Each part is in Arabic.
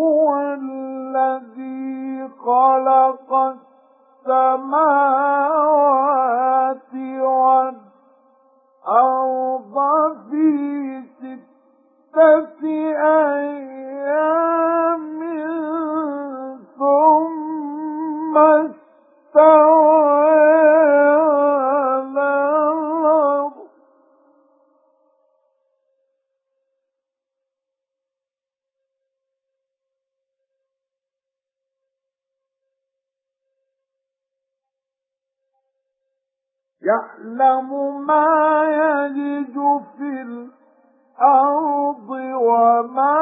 هُوَ الَّذِي خَلَقَ السَّمَاوَاتِ وَالْأَرْضَ فِي سِتَّةِ أَيَّامٍ. يَعْلَمُ مَا يَلِجُ فِي الْأَرْضِ وَمَا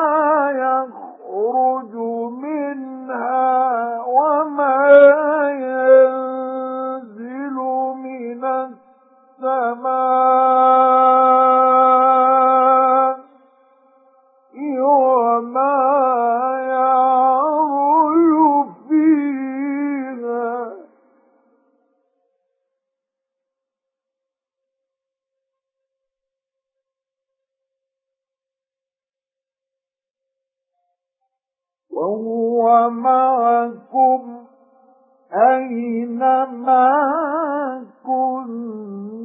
وَهُوَ مَعَكُمْ أَيْنَمَا كُنتُمْ.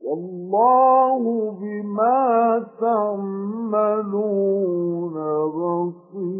وَاللَّهُ بِمَا تَعْمَلُونَ بَصِيرٌ.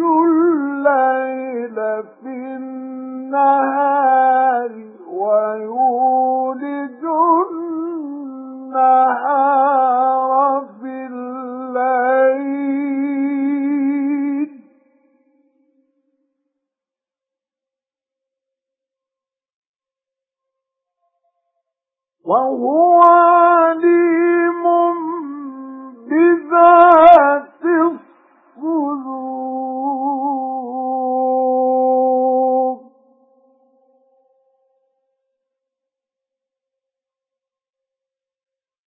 يولج النهار في الليل وهو عليم بذات